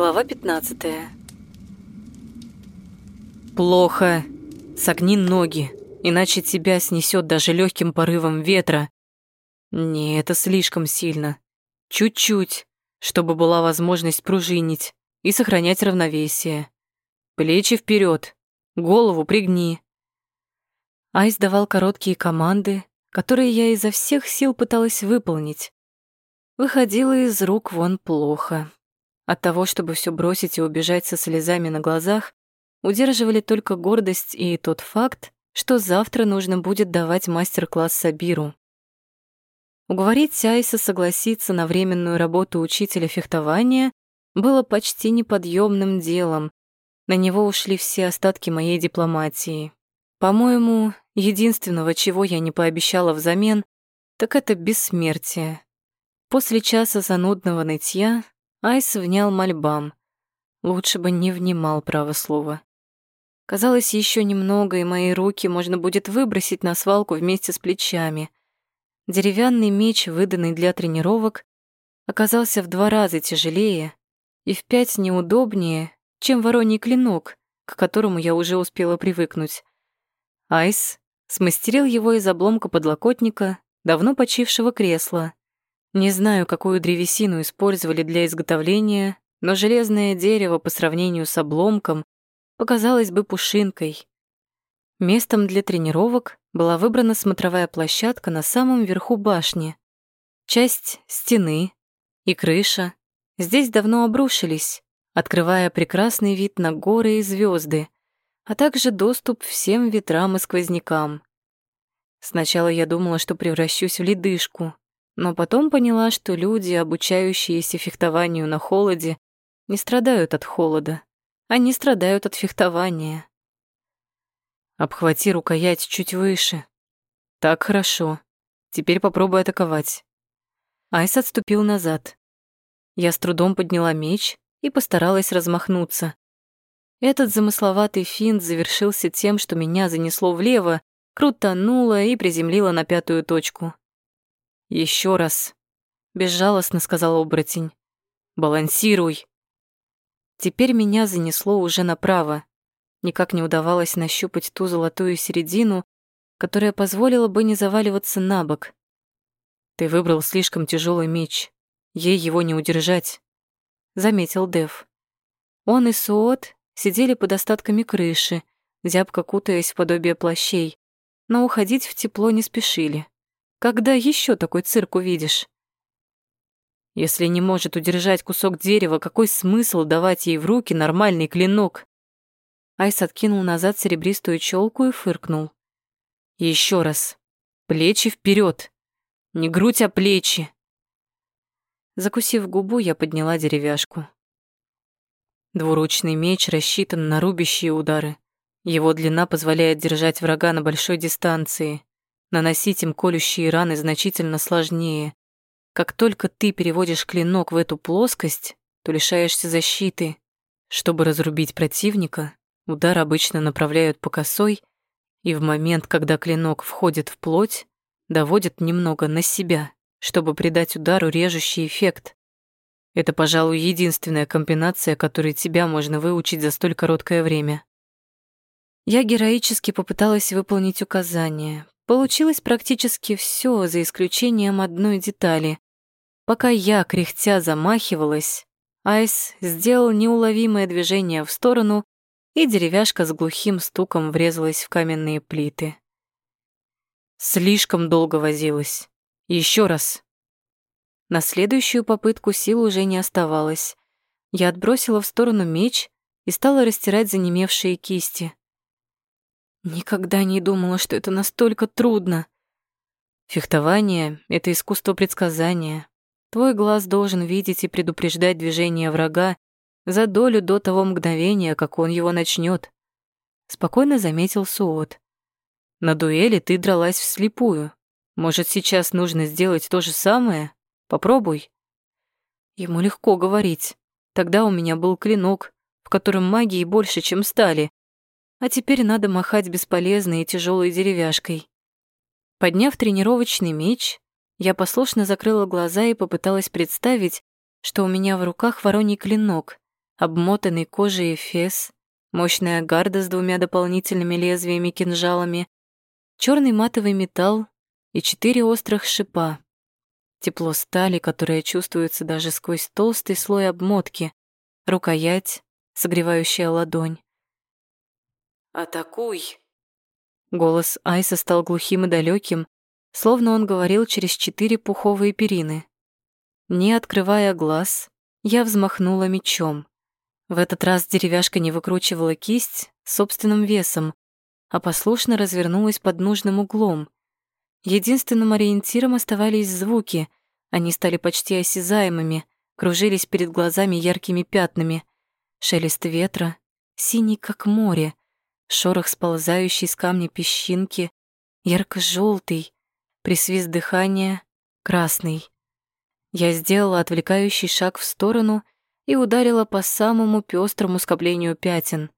Глава 15. Плохо. Согни ноги, иначе тебя снесет даже легким порывом ветра. Не, это слишком сильно. Чуть-чуть, чтобы была возможность пружинить и сохранять равновесие. Плечи вперед, голову пригни. Айс давал короткие команды, которые я изо всех сил пыталась выполнить. Выходило из рук вон плохо. От того, чтобы все бросить и убежать со слезами на глазах, удерживали только гордость и тот факт, что завтра нужно будет давать мастер-класс Сабиру. Уговорить Айса согласиться на временную работу учителя фехтования было почти неподъемным делом. На него ушли все остатки моей дипломатии. По-моему, единственного, чего я не пообещала взамен, так это бессмертие. После часа занудного нытья Айс внял мольбам. Лучше бы не внимал право слова. Казалось, еще немного, и мои руки можно будет выбросить на свалку вместе с плечами. Деревянный меч, выданный для тренировок, оказался в два раза тяжелее и в пять неудобнее, чем вороний клинок, к которому я уже успела привыкнуть. Айс смастерил его из обломка подлокотника давно почившего кресла. Не знаю, какую древесину использовали для изготовления, но железное дерево по сравнению с обломком показалось бы пушинкой. Местом для тренировок была выбрана смотровая площадка на самом верху башни. Часть стены и крыша здесь давно обрушились, открывая прекрасный вид на горы и звезды, а также доступ всем ветрам и сквознякам. Сначала я думала, что превращусь в ледышку, но потом поняла, что люди, обучающиеся фехтованию на холоде, не страдают от холода. Они страдают от фехтования. Обхвати рукоять чуть выше. Так хорошо. Теперь попробуй атаковать. Айс отступил назад. Я с трудом подняла меч и постаралась размахнуться. Этот замысловатый финт завершился тем, что меня занесло влево, крутануло и приземлило на пятую точку. Еще раз», — безжалостно сказал оборотень. «Балансируй». Теперь меня занесло уже направо. Никак не удавалось нащупать ту золотую середину, которая позволила бы не заваливаться на бок. «Ты выбрал слишком тяжелый меч. Ей его не удержать», — заметил Дев. Он и Суот сидели под остатками крыши, зябко кутаясь в подобие плащей, но уходить в тепло не спешили. Когда еще такой цирк увидишь? Если не может удержать кусок дерева, какой смысл давать ей в руки нормальный клинок? Айс откинул назад серебристую челку и фыркнул. Еще раз. Плечи вперед. Не грудь, а плечи. Закусив губу, я подняла деревяшку. Двуручный меч рассчитан на рубящие удары. Его длина позволяет держать врага на большой дистанции. Наносить им колющие раны значительно сложнее. Как только ты переводишь клинок в эту плоскость, то лишаешься защиты. Чтобы разрубить противника, удар обычно направляют по косой, и в момент, когда клинок входит в плоть, доводят немного на себя, чтобы придать удару режущий эффект. Это, пожалуй, единственная комбинация, которой тебя можно выучить за столь короткое время. Я героически попыталась выполнить указание, Получилось практически все, за исключением одной детали. Пока я, кряхтя, замахивалась, Айс сделал неуловимое движение в сторону, и деревяшка с глухим стуком врезалась в каменные плиты. Слишком долго возилась. Еще раз. На следующую попытку сил уже не оставалось. Я отбросила в сторону меч и стала растирать занемевшие кисти. Никогда не думала, что это настолько трудно. Фехтование — это искусство предсказания. Твой глаз должен видеть и предупреждать движение врага за долю до того мгновения, как он его начнет. Спокойно заметил Суот. На дуэли ты дралась вслепую. Может, сейчас нужно сделать то же самое? Попробуй. Ему легко говорить. Тогда у меня был клинок, в котором магии больше, чем стали, а теперь надо махать бесполезной и тяжелой деревяшкой. Подняв тренировочный меч, я послушно закрыла глаза и попыталась представить, что у меня в руках вороний клинок, обмотанный кожей эфес, мощная гарда с двумя дополнительными лезвиями-кинжалами, черный матовый металл и четыре острых шипа. Тепло стали, которое чувствуется даже сквозь толстый слой обмотки, рукоять, согревающая ладонь. «Атакуй!» Голос Айса стал глухим и далеким, словно он говорил через четыре пуховые перины. Не открывая глаз, я взмахнула мечом. В этот раз деревяшка не выкручивала кисть собственным весом, а послушно развернулась под нужным углом. Единственным ориентиром оставались звуки, они стали почти осязаемыми, кружились перед глазами яркими пятнами. Шелест ветра, синий как море, шорох сползающей с камня песчинки, ярко желтый присвист дыхания, красный. Я сделала отвлекающий шаг в сторону и ударила по самому пестрому скоплению пятен.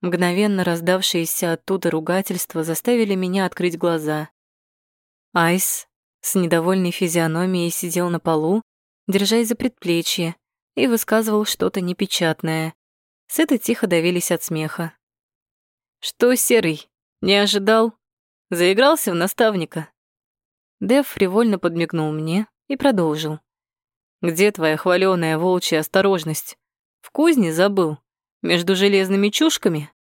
Мгновенно раздавшиеся оттуда ругательства заставили меня открыть глаза. Айс с недовольной физиономией сидел на полу, держась за предплечье, и высказывал что-то непечатное. Сыты тихо давились от смеха. «Что, Серый, не ожидал? Заигрался в наставника?» Дев фривольно подмигнул мне и продолжил. «Где твоя хваленая волчья осторожность? В кузне забыл? Между железными чушками?»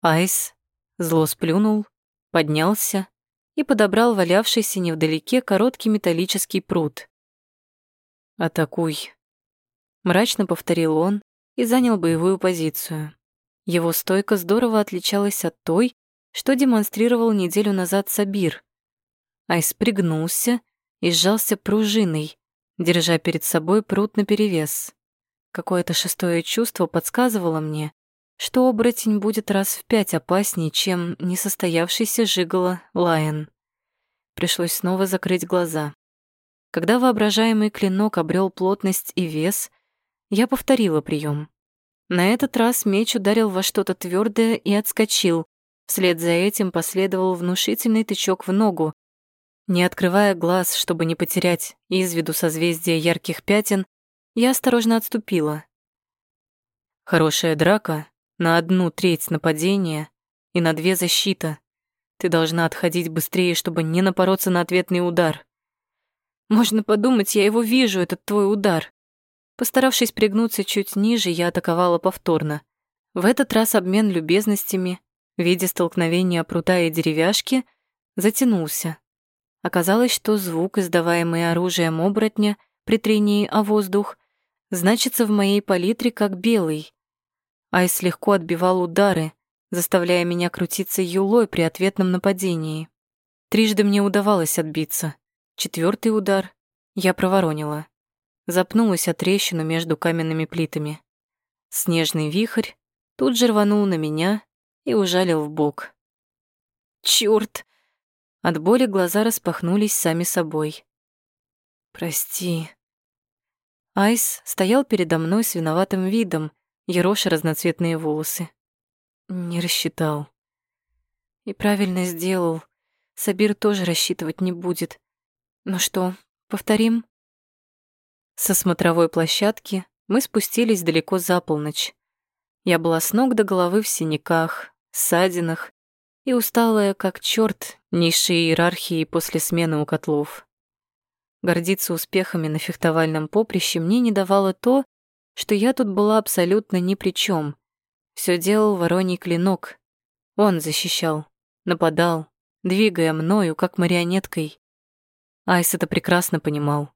Айс зло сплюнул, поднялся и подобрал валявшийся невдалеке короткий металлический пруд. «Атакуй», — мрачно повторил он и занял боевую позицию. Его стойка здорово отличалась от той, что демонстрировал неделю назад Сабир. Айс пригнулся и сжался пружиной, держа перед собой пруд наперевес. Какое-то шестое чувство подсказывало мне, что оборотень будет раз в пять опаснее, чем несостоявшийся жигало Лайон. Пришлось снова закрыть глаза. Когда воображаемый клинок обрел плотность и вес, я повторила прием. На этот раз меч ударил во что-то твердое и отскочил. Вслед за этим последовал внушительный тычок в ногу. Не открывая глаз, чтобы не потерять из виду созвездия ярких пятен, я осторожно отступила. Хорошая драка на одну треть нападения и на две защита. Ты должна отходить быстрее, чтобы не напороться на ответный удар. Можно подумать, я его вижу, этот твой удар. Постаравшись пригнуться чуть ниже, я атаковала повторно. В этот раз обмен любезностями в виде столкновения прута и деревяшки затянулся. Оказалось, что звук, издаваемый оружием оборотня при трении о воздух, значится в моей палитре как белый. Айс легко отбивал удары, заставляя меня крутиться юлой при ответном нападении. Трижды мне удавалось отбиться. Четвертый удар я проворонила запнулась о трещину между каменными плитами. Снежный вихрь тут же рванул на меня и ужалил в бок. Чёрт! От боли глаза распахнулись сами собой. «Прости». Айс стоял передо мной с виноватым видом, ероша разноцветные волосы. Не рассчитал. И правильно сделал. Сабир тоже рассчитывать не будет. Ну что, повторим? Со смотровой площадки мы спустились далеко за полночь. Я была с ног до головы в синяках, ссадинах и усталая, как черт, низшей иерархии после смены у котлов. Гордиться успехами на фехтовальном поприще мне не давало то, что я тут была абсолютно ни при чем. Все делал вороний клинок. Он защищал, нападал, двигая мною, как марионеткой. Айс это прекрасно понимал.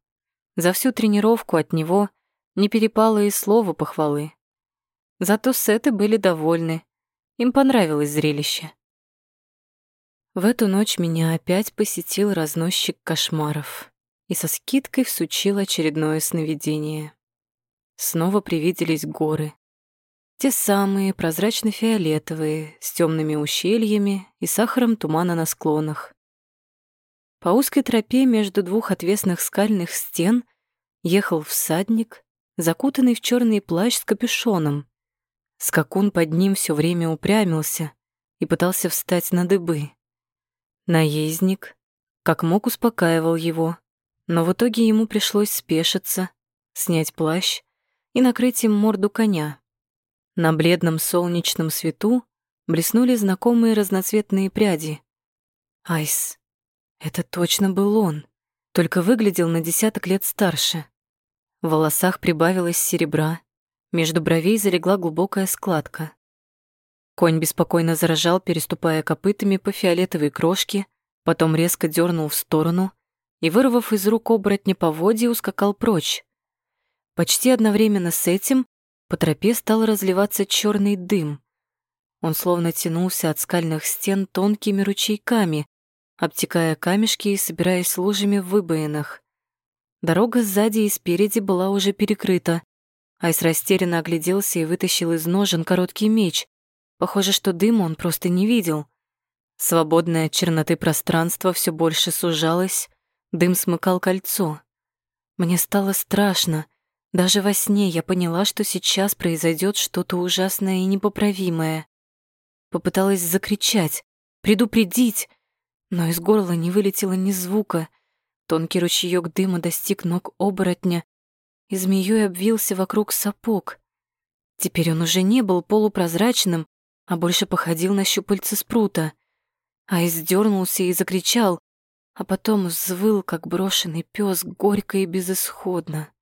За всю тренировку от него не перепало и слова похвалы. Зато сеты были довольны. Им понравилось зрелище. В эту ночь меня опять посетил разносчик кошмаров и со скидкой всучил очередное сновидение. Снова привиделись горы. Те самые прозрачно-фиолетовые, с темными ущельями и сахаром тумана на склонах. По узкой тропе между двух отвесных скальных стен ехал всадник, закутанный в черный плащ с капюшоном. Скакун под ним все время упрямился и пытался встать на дыбы. Наездник, как мог, успокаивал его, но в итоге ему пришлось спешиться, снять плащ и накрыть им морду коня. На бледном солнечном свету блеснули знакомые разноцветные пряди. Айс. Это точно был он, только выглядел на десяток лет старше. В волосах прибавилось серебра, между бровей залегла глубокая складка. Конь беспокойно заражал, переступая копытами по фиолетовой крошке, потом резко дернул в сторону и, вырвав из рук оборотня поводья, ускакал прочь. Почти одновременно с этим по тропе стал разливаться черный дым. Он словно тянулся от скальных стен тонкими ручейками, обтекая камешки и собираясь лужами в выбоинах. Дорога сзади и спереди была уже перекрыта. Айс растерянно огляделся и вытащил из ножен короткий меч. Похоже, что дыма он просто не видел. Свободное от черноты пространство все больше сужалось, дым смыкал кольцо. Мне стало страшно. Даже во сне я поняла, что сейчас произойдет что-то ужасное и непоправимое. Попыталась закричать, предупредить, но из горла не вылетело ни звука. Тонкий ручеёк дыма достиг ног оборотня и змеёй обвился вокруг сапог. Теперь он уже не был полупрозрачным, а больше походил на щупальца спрута. Айс дернулся и закричал, а потом взвыл, как брошенный пес, горько и безысходно.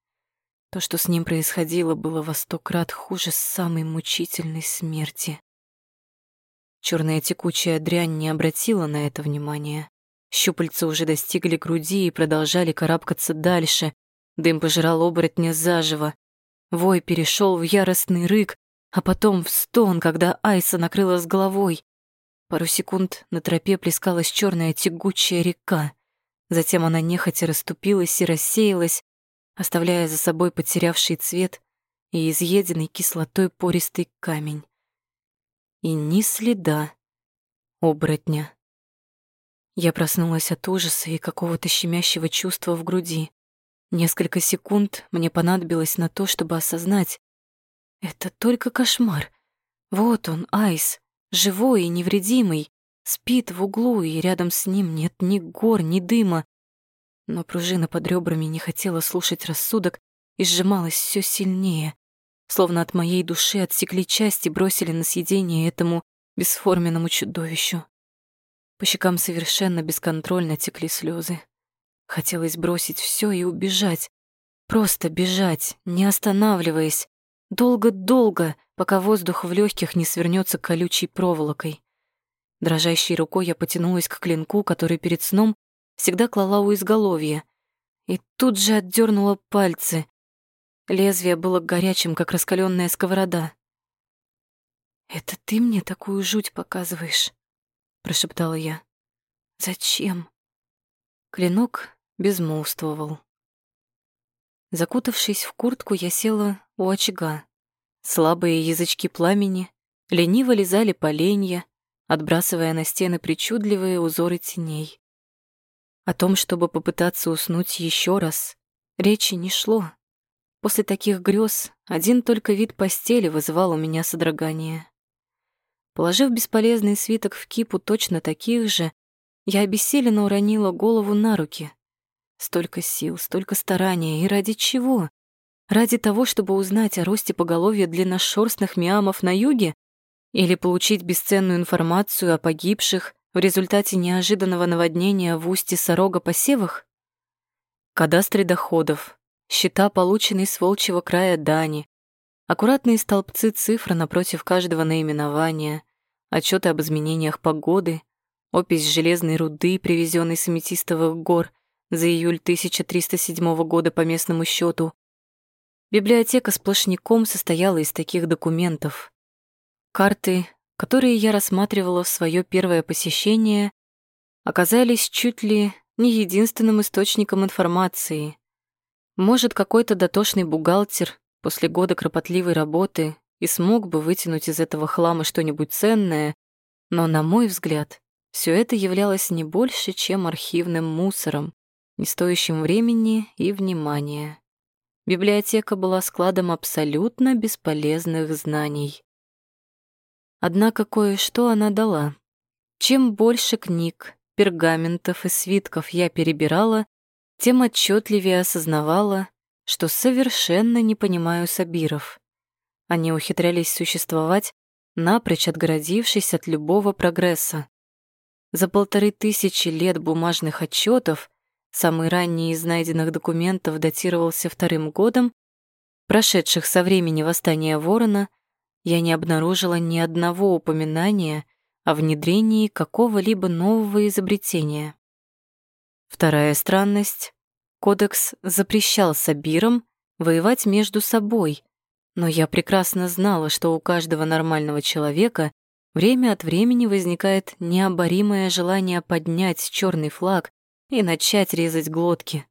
То, что с ним происходило, было во сто крат хуже самой мучительной смерти. Черная текучая дрянь не обратила на это внимания. Щупальца уже достигли груди и продолжали карабкаться дальше. Дым пожирал оборотня заживо. Вой перешел в яростный рык, а потом в стон, когда Айса накрыла с головой. Пару секунд на тропе плескалась черная тягучая река. Затем она нехотя расступилась и рассеялась, оставляя за собой потерявший цвет и изъеденный кислотой пористый камень. И ни следа оборотня. Я проснулась от ужаса и какого-то щемящего чувства в груди. Несколько секунд мне понадобилось на то, чтобы осознать. Это только кошмар. Вот он, Айс, живой и невредимый, спит в углу, и рядом с ним нет ни гор, ни дыма, но пружина под ребрами не хотела слушать рассудок и сжималась все сильнее, словно от моей души отсекли части и бросили на съедение этому бесформенному чудовищу. По щекам совершенно бесконтрольно текли слезы. Хотелось бросить все и убежать. Просто бежать, не останавливаясь. Долго-долго, пока воздух в легких не свернется колючей проволокой. Дрожащей рукой я потянулась к клинку, который перед сном всегда клала у изголовья, и тут же отдернула пальцы. Лезвие было горячим, как раскаленная сковорода. «Это ты мне такую жуть показываешь?» — прошептала я. «Зачем?» Клинок безмолвствовал. Закутавшись в куртку, я села у очага. Слабые язычки пламени лениво лизали поленья, отбрасывая на стены причудливые узоры теней. О том, чтобы попытаться уснуть еще раз, речи не шло. После таких грез один только вид постели вызывал у меня содрогание. Положив бесполезный свиток в кипу точно таких же, я обессиленно уронила голову на руки. Столько сил, столько старания, и ради чего? Ради того, чтобы узнать о росте поголовья длинношерстных миамов на юге? Или получить бесценную информацию о погибших в результате неожиданного наводнения в устье Сорога посевах? Кадастры доходов, счета, полученные с волчьего края дани, аккуратные столбцы цифр напротив каждого наименования, отчеты об изменениях погоды, опись железной руды, привезенной с аметистовых гор за июль 1307 года по местному счету. Библиотека сплошняком состояла из таких документов. Карты, которые я рассматривала в свое первое посещение, оказались чуть ли не единственным источником информации. Может, какой-то дотошный бухгалтер после года кропотливой работы и смог бы вытянуть из этого хлама что-нибудь ценное, но, на мой взгляд, все это являлось не больше, чем архивным мусором, не стоящим времени и внимания. Библиотека была складом абсолютно бесполезных знаний. Однако кое-что она дала. Чем больше книг, пергаментов и свитков я перебирала, тем отчетливее осознавала, что совершенно не понимаю сабиров. Они ухитрялись существовать, напрочь отгородившись от любого прогресса. За полторы тысячи лет бумажных отчетов, самый ранний из найденных документов датировался вторым годом, прошедших со времени восстания Ворона, я не обнаружила ни одного упоминания о внедрении какого-либо нового изобретения. Вторая странность — кодекс запрещал сабирам воевать между собой, но я прекрасно знала, что у каждого нормального человека время от времени возникает необоримое желание поднять черный флаг и начать резать глотки.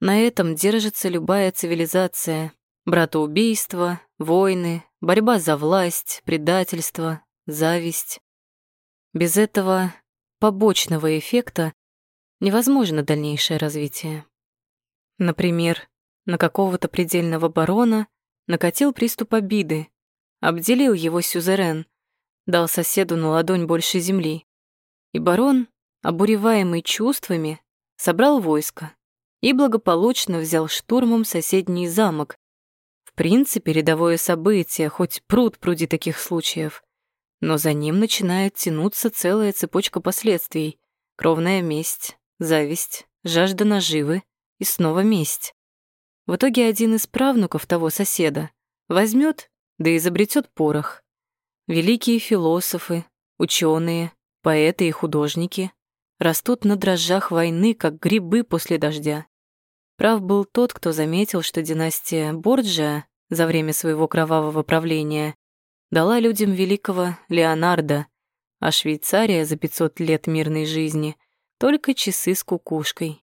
На этом держится любая цивилизация. Братоубийство, войны, борьба за власть, предательство, зависть. Без этого побочного эффекта невозможно дальнейшее развитие. Например, на какого-то предельного барона накатил приступ обиды, обделил его сюзерен, дал соседу на ладонь больше земли. И барон, обуреваемый чувствами, собрал войско и благополучно взял штурмом соседний замок. В принципе, рядовое событие, хоть пруд пруди таких случаев, но за ним начинает тянуться целая цепочка последствий. Кровная месть, зависть, жажда наживы и снова месть. В итоге один из правнуков того соседа возьмет, да изобретет порох. Великие философы, ученые, поэты и художники растут на дрожжах войны, как грибы после дождя. Прав был тот, кто заметил, что династия Борджиа за время своего кровавого правления дала людям великого Леонардо, а Швейцария за 500 лет мирной жизни только часы с кукушкой.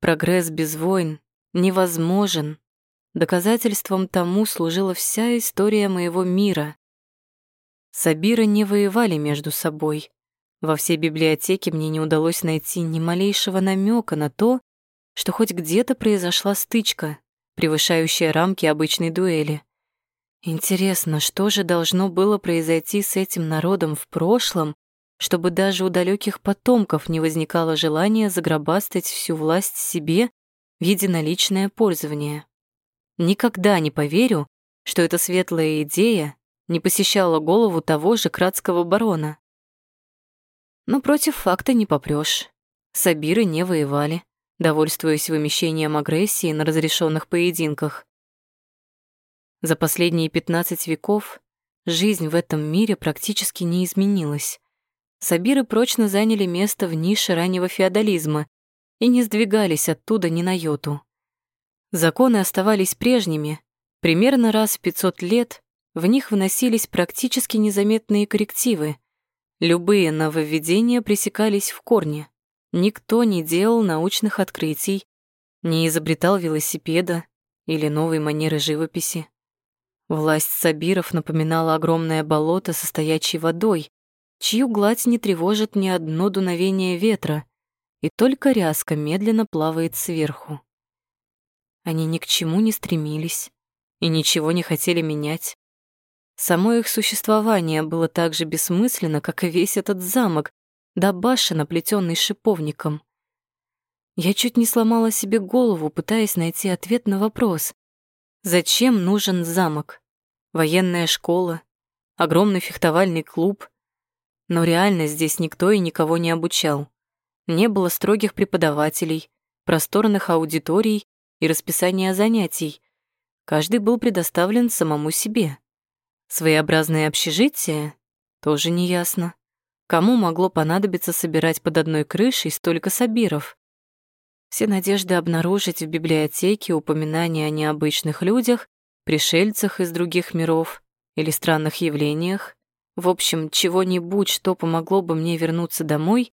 Прогресс без войн невозможен. Доказательством тому служила вся история моего мира. Сабиры не воевали между собой. Во всей библиотеке мне не удалось найти ни малейшего намека на то, что хоть где-то произошла стычка, превышающая рамки обычной дуэли. Интересно, что же должно было произойти с этим народом в прошлом, чтобы даже у далеких потомков не возникало желания загробастать всю власть себе в единоличное пользование. Никогда не поверю, что эта светлая идея не посещала голову того же кратского барона. Но против факта не попрёшь. Сабиры не воевали, довольствуясь вымещением агрессии на разрешенных поединках. За последние 15 веков жизнь в этом мире практически не изменилась. Сабиры прочно заняли место в нише раннего феодализма и не сдвигались оттуда ни на йоту. Законы оставались прежними. Примерно раз в 500 лет в них вносились практически незаметные коррективы. Любые нововведения пресекались в корне. Никто не делал научных открытий, не изобретал велосипеда или новой манеры живописи. Власть сабиров напоминала огромное болото со стоячей водой, чью гладь не тревожит ни одно дуновение ветра, и только ряска медленно плавает сверху. Они ни к чему не стремились и ничего не хотели менять. Само их существование было так же бессмысленно, как и весь этот замок, да башен, оплетённый шиповником. Я чуть не сломала себе голову, пытаясь найти ответ на вопрос. Зачем нужен замок? Военная школа? Огромный фехтовальный клуб? Но реально здесь никто и никого не обучал. Не было строгих преподавателей, просторных аудиторий и расписания занятий. Каждый был предоставлен самому себе. Своеобразное общежитие? Тоже неясно. Кому могло понадобиться собирать под одной крышей столько сабиров? Все надежды обнаружить в библиотеке упоминания о необычных людях, пришельцах из других миров или странных явлениях, в общем, чего-нибудь, что помогло бы мне вернуться домой,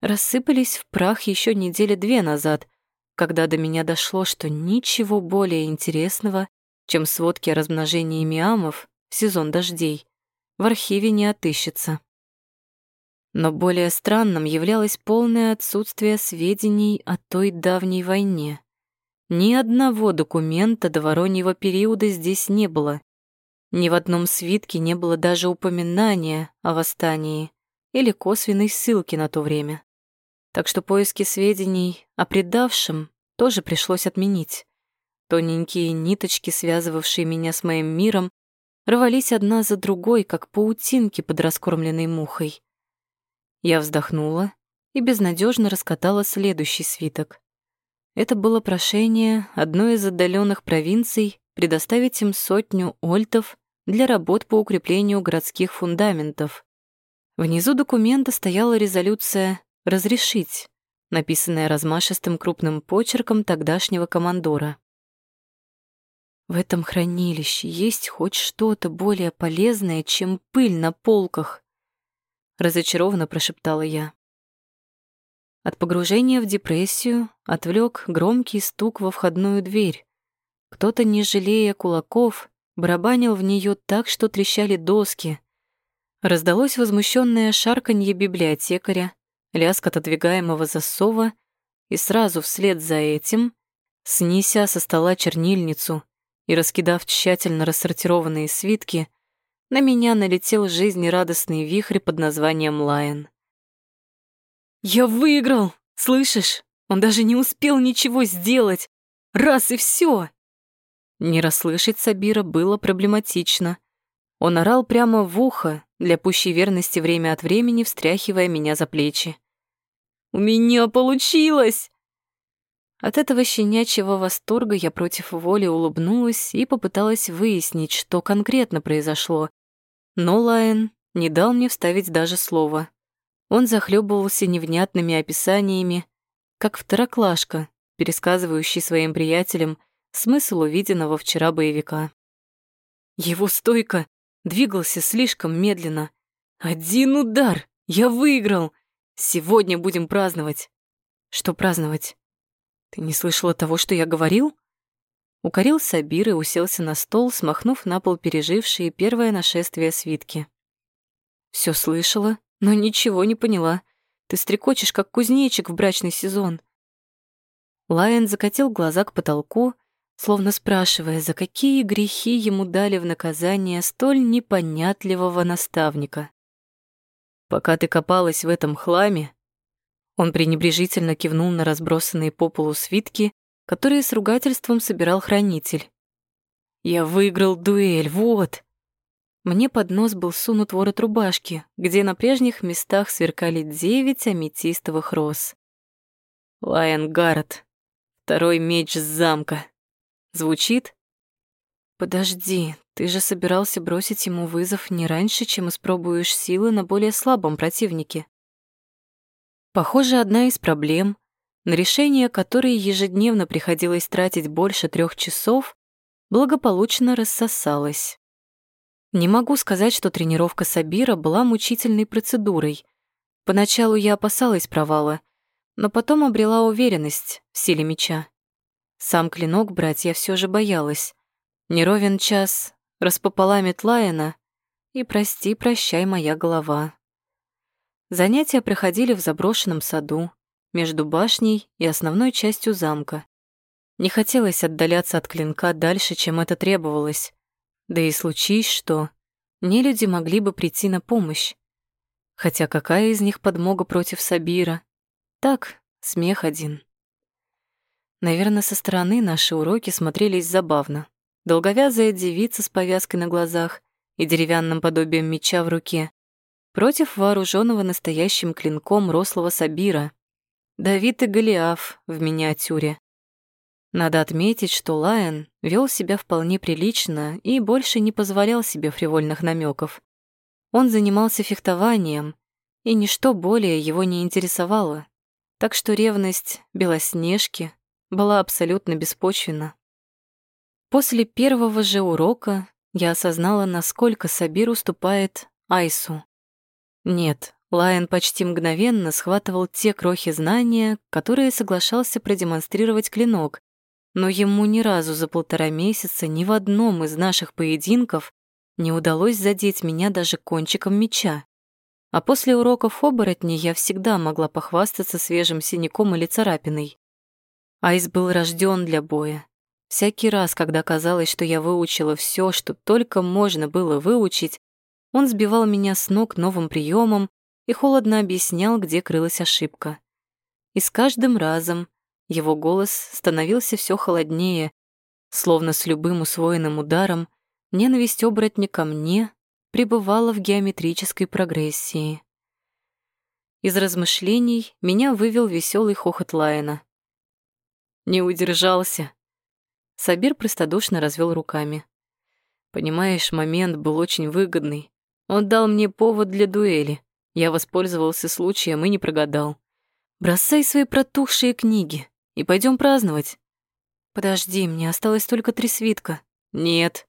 рассыпались в прах еще недели две назад, когда до меня дошло, что ничего более интересного, чем сводки о размножении миамов в сезон дождей, в архиве не отыщется. Но более странным являлось полное отсутствие сведений о той давней войне. Ни одного документа до Вороньего периода здесь не было. Ни в одном свитке не было даже упоминания о восстании или косвенной ссылки на то время так что поиски сведений о предавшем тоже пришлось отменить. Тоненькие ниточки, связывавшие меня с моим миром, рвались одна за другой, как паутинки под раскормленной мухой. Я вздохнула и безнадежно раскатала следующий свиток. Это было прошение одной из отдаленных провинций предоставить им сотню ольтов для работ по укреплению городских фундаментов. Внизу документа стояла резолюция «Разрешить», написанная размашистым крупным почерком тогдашнего командора. В этом хранилище есть хоть что-то более полезное, чем пыль на полках, разочарованно прошептала я. От погружения в депрессию отвлек громкий стук во входную дверь. Кто-то, не жалея кулаков, барабанил в нее так, что трещали доски. Раздалось возмущенное шарканье библиотекаря, лязг отодвигаемого засова, и сразу вслед за этим, снеся со стола чернильницу и раскидав тщательно рассортированные свитки, на меня налетел жизнерадостный вихрь под названием Лайон. «Я выиграл! Слышишь? Он даже не успел ничего сделать! Раз и все. Не расслышать Сабира было проблематично. Он орал прямо в ухо, для пущей верности время от времени встряхивая меня за плечи. «У меня получилось!» От этого щенячьего восторга я против воли улыбнулась и попыталась выяснить, что конкретно произошло. Но Лайен не дал мне вставить даже слова. Он захлебывался невнятными описаниями, как второклашка, пересказывающий своим приятелям смысл увиденного вчера боевика. Его стойка двигался слишком медленно. «Один удар! Я выиграл! Сегодня будем праздновать!» «Что праздновать?» «Ты не слышала того, что я говорил?» Укорил Сабир и уселся на стол, смахнув на пол пережившие первое нашествие свитки. Все слышала, но ничего не поняла. Ты стрекочешь, как кузнечик в брачный сезон. Лайон закатил глаза к потолку, словно спрашивая, за какие грехи ему дали в наказание столь непонятливого наставника. «Пока ты копалась в этом хламе, он пренебрежительно кивнул на разбросанные по полу свитки, которые с ругательством собирал хранитель. «Я выиграл дуэль, вот!» Мне под нос был сунут ворот рубашки, где на прежних местах сверкали девять аметистовых роз. Лайон Гаррет. Второй меч с замка. Звучит? Подожди, ты же собирался бросить ему вызов не раньше, чем испробуешь силы на более слабом противнике. Похоже, одна из проблем, на решение которой ежедневно приходилось тратить больше трех часов, благополучно рассосалась. Не могу сказать, что тренировка Сабира была мучительной процедурой. Поначалу я опасалась провала, но потом обрела уверенность в силе меча. Сам клинок брать я все же боялась. Неровен час, распопала Метлаина, и прости-прощай моя голова. Занятия проходили в заброшенном саду, между башней и основной частью замка. Не хотелось отдаляться от клинка дальше, чем это требовалось. Да и случись что, нелюди могли бы прийти на помощь. Хотя какая из них подмога против Сабира? Так, смех один. Наверное, со стороны наши уроки смотрелись забавно. Долговязая девица с повязкой на глазах и деревянным подобием меча в руке против вооруженного настоящим клинком рослого Сабира. Давид и Голиаф в миниатюре. Надо отметить, что Лайон вел себя вполне прилично и больше не позволял себе фривольных намеков. Он занимался фехтованием, и ничто более его не интересовало. Так что ревность Белоснежки была абсолютно беспочвенна. После первого же урока я осознала, насколько Сабир уступает Айсу. Нет, Лайон почти мгновенно схватывал те крохи знания, которые соглашался продемонстрировать клинок, но ему ни разу за полтора месяца ни в одном из наших поединков не удалось задеть меня даже кончиком меча. А после уроков оборотни я всегда могла похвастаться свежим синяком или царапиной. Айс был рожден для боя. Всякий раз, когда казалось, что я выучила все, что только можно было выучить, он сбивал меня с ног новым приемом и холодно объяснял, где крылась ошибка. И с каждым разом его голос становился все холоднее, словно с любым усвоенным ударом ненависть оборотня ко мне пребывала в геометрической прогрессии. Из размышлений меня вывел веселый хохот Лайена. Не удержался. Сабир простодушно развел руками. Понимаешь, момент был очень выгодный. Он дал мне повод для дуэли. Я воспользовался случаем и не прогадал. Бросай свои протухшие книги и пойдем праздновать. Подожди, мне осталось только три свитка. Нет.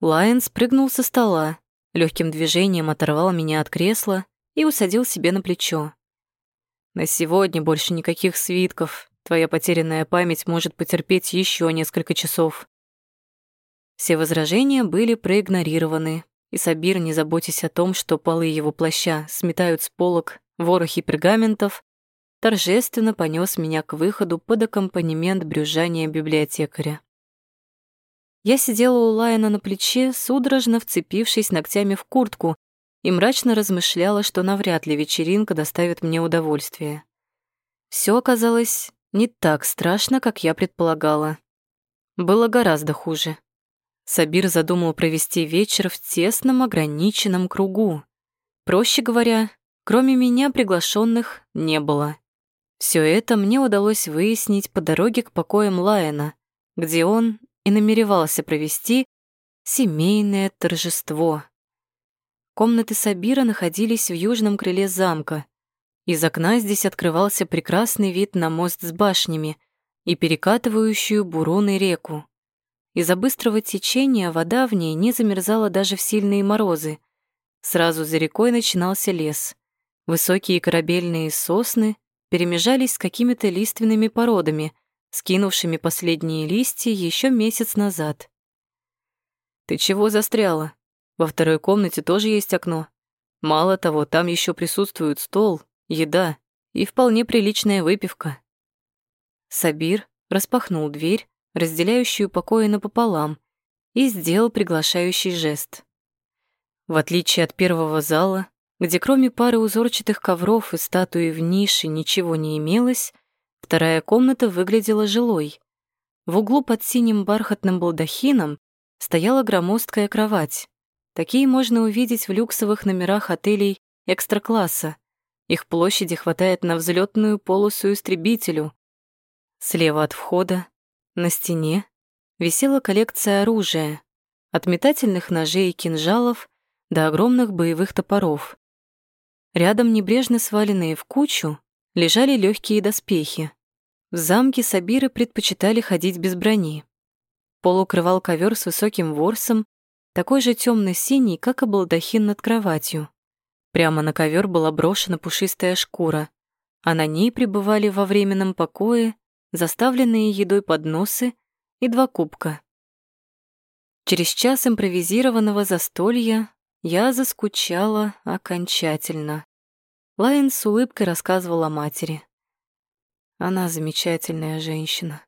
Лайон спрыгнул со стола, легким движением оторвал меня от кресла и усадил себе на плечо. На сегодня больше никаких свитков. Твоя потерянная память может потерпеть еще несколько часов. Все возражения были проигнорированы, и Сабир, не заботясь о том, что полы его плаща сметают с полок ворохи пергаментов, торжественно понес меня к выходу под аккомпанемент брюзжания библиотекаря. Я сидела у Лайна на плече, судорожно вцепившись ногтями в куртку, и мрачно размышляла, что навряд ли вечеринка доставит мне удовольствие. Все оказалось не так страшно, как я предполагала. Было гораздо хуже. Сабир задумал провести вечер в тесном ограниченном кругу. Проще говоря, кроме меня приглашенных не было. Все это мне удалось выяснить по дороге к покоям Лайена, где он и намеревался провести семейное торжество. Комнаты Сабира находились в южном крыле замка. Из окна здесь открывался прекрасный вид на мост с башнями и перекатывающую буруны реку. Из-за быстрого течения вода в ней не замерзала даже в сильные морозы. Сразу за рекой начинался лес. Высокие корабельные сосны перемежались с какими-то лиственными породами, скинувшими последние листья еще месяц назад. «Ты чего застряла? Во второй комнате тоже есть окно. Мало того, там еще присутствует стол, еда и вполне приличная выпивка». Сабир распахнул дверь, разделяющую покои напополам, и сделал приглашающий жест. В отличие от первого зала, где кроме пары узорчатых ковров и статуи в нише ничего не имелось, вторая комната выглядела жилой. В углу под синим бархатным балдахином стояла громоздкая кровать. Такие можно увидеть в люксовых номерах отелей экстра-класса. Их площади хватает на взлетную полосу истребителю. Слева от входа на стене висела коллекция оружия, от метательных ножей и кинжалов до огромных боевых топоров. Рядом, небрежно сваленные в кучу, лежали легкие доспехи. В замке Сабиры предпочитали ходить без брони. Пол укрывал ковер с высоким ворсом, такой же темно-синий, как и балдахин над кроватью. Прямо на ковер была брошена пушистая шкура, а на ней пребывали во временном покое заставленные едой подносы и два кубка. Через час импровизированного застолья я заскучала окончательно. Лайн с улыбкой рассказывала матери. Она замечательная женщина.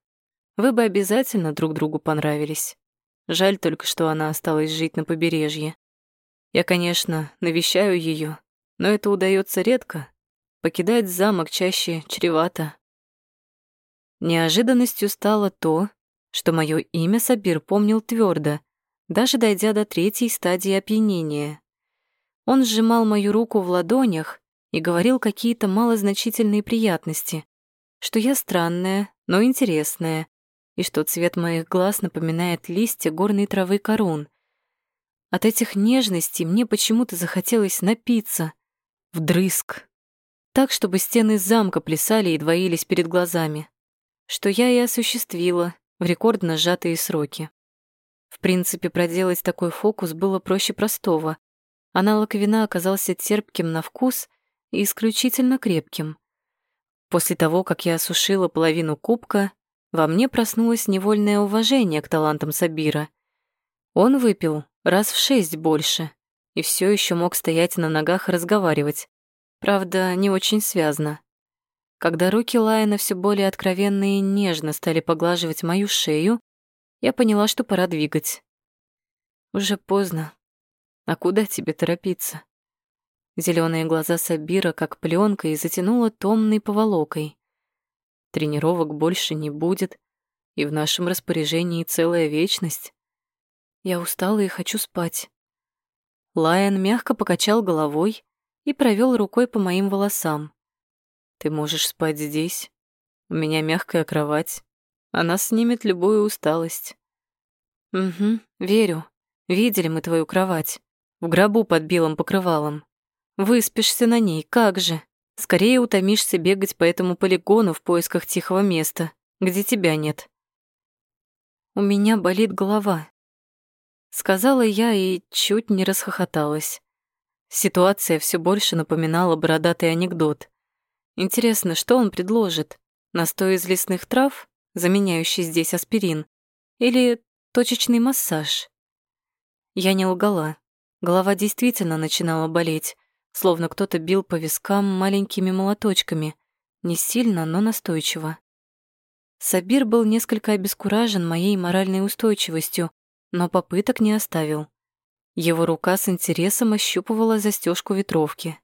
Вы бы обязательно друг другу понравились. Жаль только, что она осталась жить на побережье. Я, конечно, навещаю ее, но это удается редко. Покидать замок чаще чревато. Неожиданностью стало то, что мое имя Сабир помнил твердо, даже дойдя до третьей стадии опьянения. Он сжимал мою руку в ладонях и говорил какие-то малозначительные приятности, что я странная, но интересная, и что цвет моих глаз напоминает листья горной травы корун. От этих нежностей мне почему-то захотелось напиться, вдрызг, так, чтобы стены замка плясали и двоились перед глазами что я и осуществила в рекордно сжатые сроки. В принципе, проделать такой фокус было проще простого. Аналог вина оказался терпким на вкус и исключительно крепким. После того, как я осушила половину кубка, во мне проснулось невольное уважение к талантам Сабира. Он выпил раз в шесть больше и все еще мог стоять на ногах и разговаривать. Правда, не очень связно. Когда руки Лайна все более откровенно и нежно стали поглаживать мою шею, я поняла, что пора двигать. Уже поздно. А куда тебе торопиться? Зеленые глаза Сабира, как пленка, и затянула томной поволокой. Тренировок больше не будет, и в нашем распоряжении целая вечность. Я устала и хочу спать. Лайон мягко покачал головой и провел рукой по моим волосам. Ты можешь спать здесь. У меня мягкая кровать. Она снимет любую усталость. Угу, верю. Видели мы твою кровать. В гробу под белым покрывалом. Выспишься на ней, как же. Скорее утомишься бегать по этому полигону в поисках тихого места, где тебя нет. У меня болит голова. Сказала я и чуть не расхохоталась. Ситуация все больше напоминала бородатый анекдот. Интересно, что он предложит? Настой из лесных трав, заменяющий здесь аспирин? Или точечный массаж? Я не лгала. Голова действительно начинала болеть, словно кто-то бил по вискам маленькими молоточками, не сильно, но настойчиво. Сабир был несколько обескуражен моей моральной устойчивостью, но попыток не оставил. Его рука с интересом ощупывала застежку ветровки.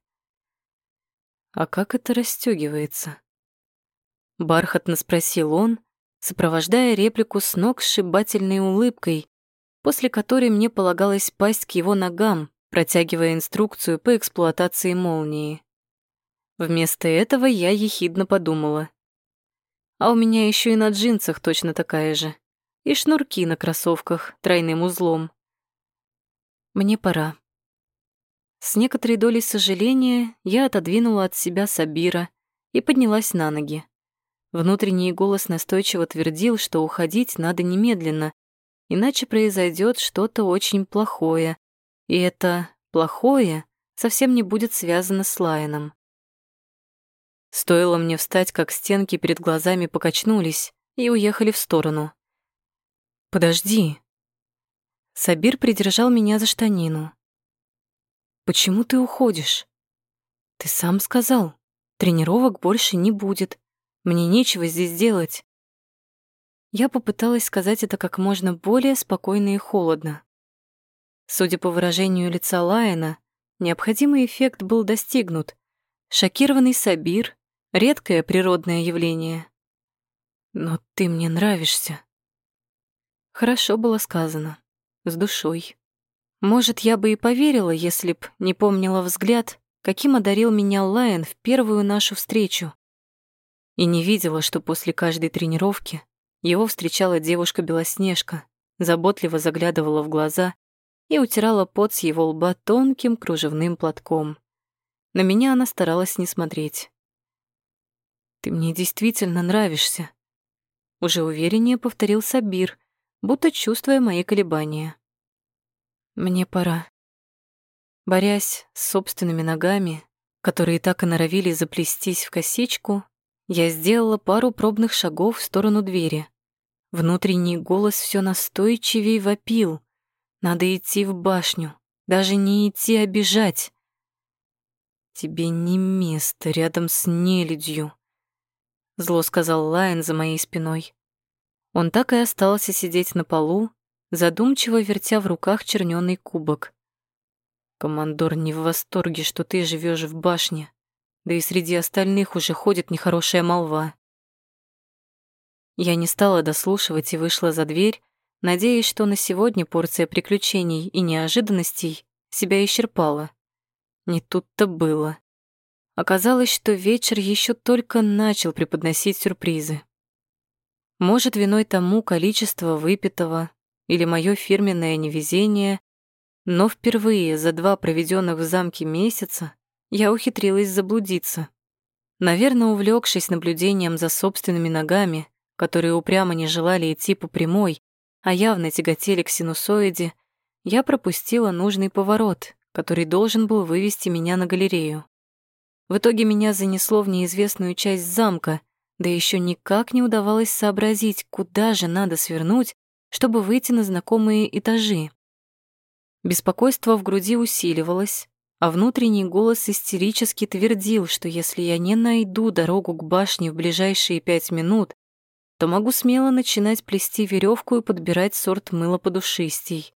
«А как это расстегивается? Бархатно спросил он, сопровождая реплику с ног сшибательной улыбкой, после которой мне полагалось пасть к его ногам, протягивая инструкцию по эксплуатации молнии. Вместо этого я ехидно подумала. А у меня еще и на джинсах точно такая же. И шнурки на кроссовках тройным узлом. Мне пора. С некоторой долей сожаления я отодвинула от себя Сабира и поднялась на ноги. Внутренний голос настойчиво твердил, что уходить надо немедленно, иначе произойдет что-то очень плохое, и это плохое совсем не будет связано с Лайоном. Стоило мне встать, как стенки перед глазами покачнулись и уехали в сторону. «Подожди». Сабир придержал меня за штанину. «Почему ты уходишь?» «Ты сам сказал, тренировок больше не будет. Мне нечего здесь делать». Я попыталась сказать это как можно более спокойно и холодно. Судя по выражению лица Лайена, необходимый эффект был достигнут. Шокированный Сабир — редкое природное явление. «Но ты мне нравишься». Хорошо было сказано, с душой. Может, я бы и поверила, если б не помнила взгляд, каким одарил меня Лайен в первую нашу встречу. И не видела, что после каждой тренировки его встречала девушка-белоснежка, заботливо заглядывала в глаза и утирала пот с его лба тонким кружевным платком. На меня она старалась не смотреть. «Ты мне действительно нравишься», — уже увереннее повторил Сабир, будто чувствуя мои колебания. «Мне пора». Борясь с собственными ногами, которые так и норовили заплестись в косичку, я сделала пару пробных шагов в сторону двери. Внутренний голос все настойчивее вопил. Надо идти в башню, даже не идти, а бежать. «Тебе не место рядом с нелюдью», — зло сказал Лайн за моей спиной. Он так и остался сидеть на полу, задумчиво вертя в руках чернёный кубок. «Командор не в восторге, что ты живешь в башне да и среди остальных уже ходит нехорошая молва. Я не стала дослушивать и вышла за дверь, надеясь, что на сегодня порция приключений и неожиданностей себя исчерпала. Не тут-то было. Оказалось, что вечер еще только начал преподносить сюрпризы. Может, виной тому количество выпитого или мое фирменное невезение, но впервые за два проведенных в замке месяца я ухитрилась заблудиться. Наверное, увлекшись наблюдением за собственными ногами, которые упрямо не желали идти по прямой, а явно тяготели к синусоиде, я пропустила нужный поворот, который должен был вывести меня на галерею. В итоге меня занесло в неизвестную часть замка, да еще никак не удавалось сообразить, куда же надо свернуть, чтобы выйти на знакомые этажи. Беспокойство в груди усиливалось, а внутренний голос истерически твердил, что если я не найду дорогу к башне в ближайшие пять минут, то могу смело начинать плести веревку и подбирать сорт мыла подушистей.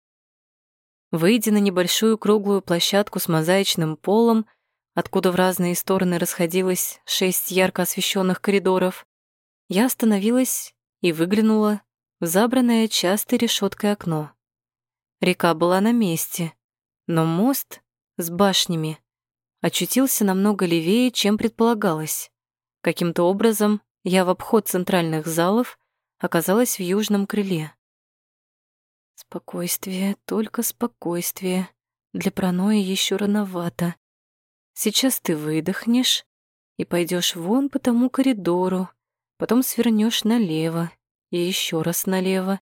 Выйдя на небольшую круглую площадку с мозаичным полом, откуда в разные стороны расходилось шесть ярко освещенных коридоров, я остановилась и выглянула в забранное частой решеткой окно. Река была на месте, но мост с башнями очутился намного левее, чем предполагалось. Каким-то образом я в обход центральных залов оказалась в южном крыле. Спокойствие, только спокойствие. Для праноя еще рановато. Сейчас ты выдохнешь и пойдешь вон по тому коридору, потом свернешь налево и еще раз налево,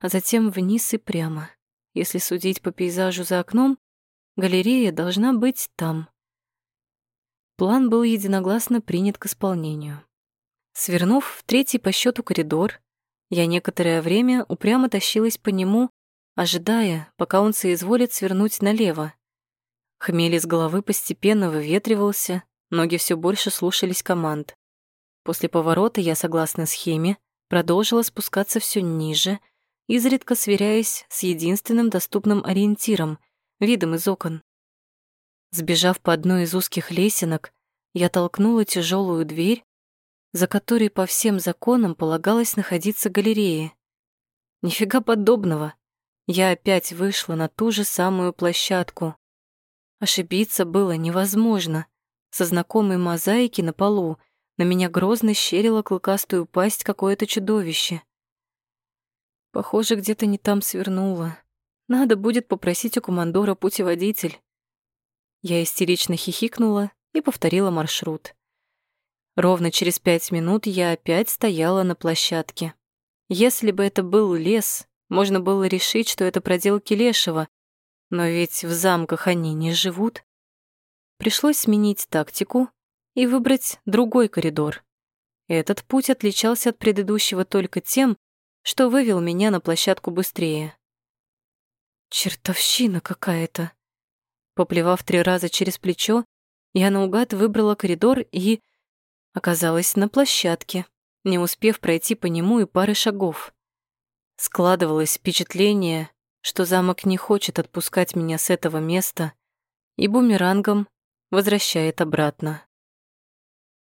а затем вниз и прямо. Если судить по пейзажу за окном, галерея должна быть там. План был единогласно принят к исполнению. Свернув в третий по счету коридор, я некоторое время упрямо тащилась по нему, ожидая, пока он соизволит свернуть налево. Хмель из головы постепенно выветривался, ноги все больше слушались команд. После поворота я, согласно схеме, продолжила спускаться все ниже, изредка сверяясь с единственным доступным ориентиром — видом из окон. Сбежав по одной из узких лесенок, я толкнула тяжелую дверь, за которой по всем законам полагалось находиться галерея. Нифига подобного. Я опять вышла на ту же самую площадку. Ошибиться было невозможно. Со знакомой мозаики на полу на меня грозно щерило клыкастую пасть какое-то чудовище. Похоже, где-то не там свернула. Надо будет попросить у командора путеводитель. Я истерично хихикнула и повторила маршрут. Ровно через пять минут я опять стояла на площадке. Если бы это был лес, можно было решить, что это проделки Лешего, но ведь в замках они не живут. Пришлось сменить тактику и выбрать другой коридор. Этот путь отличался от предыдущего только тем, что вывел меня на площадку быстрее. Чертовщина какая-то. Поплевав три раза через плечо, я наугад выбрала коридор и оказалась на площадке, не успев пройти по нему и пары шагов. Складывалось впечатление, что замок не хочет отпускать меня с этого места и бумерангом возвращает обратно.